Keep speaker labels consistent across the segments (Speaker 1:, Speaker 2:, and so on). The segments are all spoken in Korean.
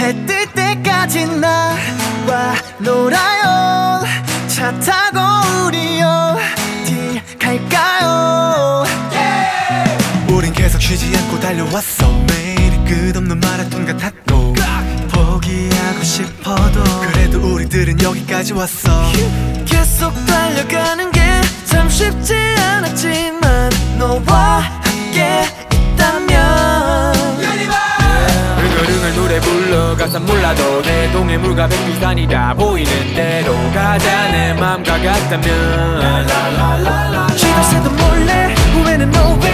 Speaker 1: 해뜰 때까지 나와 놀아요. 차 타고 우리 어디 갈까요? Yeah.
Speaker 2: 우린 계속 쉬지 않고 달려왔어. 매일이 끝없는 마라톤 같았고
Speaker 1: 포기하고 싶어도
Speaker 2: 그래도 우리들은 여기까지 왔어.
Speaker 1: 계속 달려가는 게 참 쉽지 않았지.
Speaker 3: 가사 몰라도 내 동해물과 백두산이 다. 보이는 대로 가자. 내 맘과 같다면.
Speaker 1: 집에서도 몰래 후회는 no way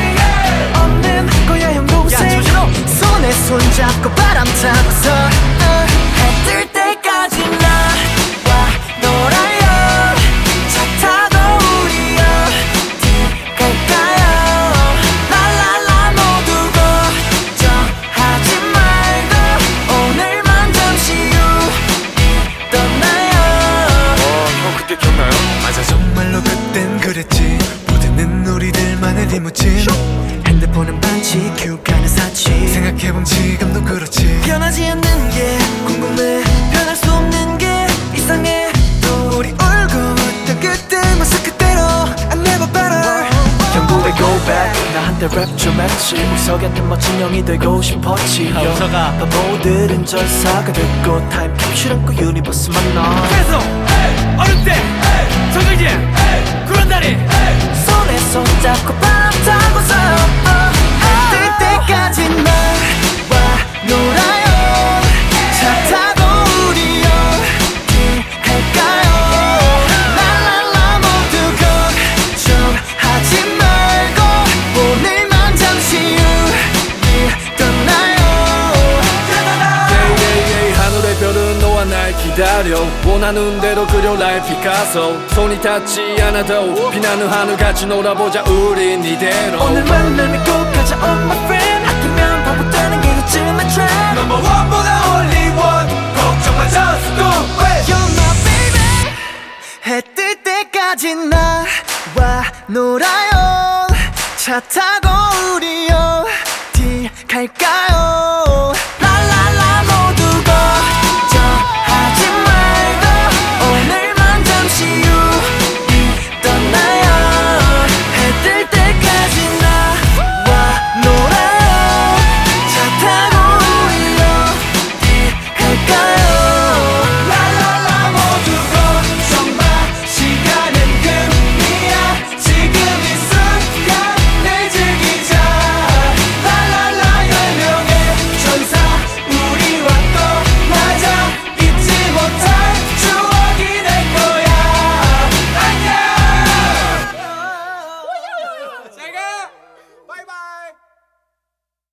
Speaker 2: 그랬지 모두는 우리들만의 리무진
Speaker 1: 핸드폰은 반지 큐가는 사치
Speaker 2: 생각해본 지금도 그렇지.
Speaker 1: 변하지 않는 게 궁금해. 변할 수 없는 게 이상해. 또 우리 울고 웃던 그때 모습 그대로 I never better. 영국에 go back 나 한때 랩좀 했지. 우석이한테 멋진 형이 되고 싶었지. 우석아. 바보들은 절사가 듣고 타임 캡슐 안고 유니버스 만나. 그래서
Speaker 3: 어른 때? 정글진 그런 다리
Speaker 1: 손에 손 잡고
Speaker 4: 기다려. 원하는 대로 그려 날 피카소. 손이 닿지 않아도 비나는 하늘 같이 놀아보자 우린 이대로.
Speaker 1: 오늘만 날 믿고 가자 oh my friend. 아끼면 바보 되는 게 요즘 의 트렌드 넘버 원보다 only one. 걱정만 just do it You're my baby. 해뜰 때까지 나와 놀아요. 차 타고 우리 어디 갈까요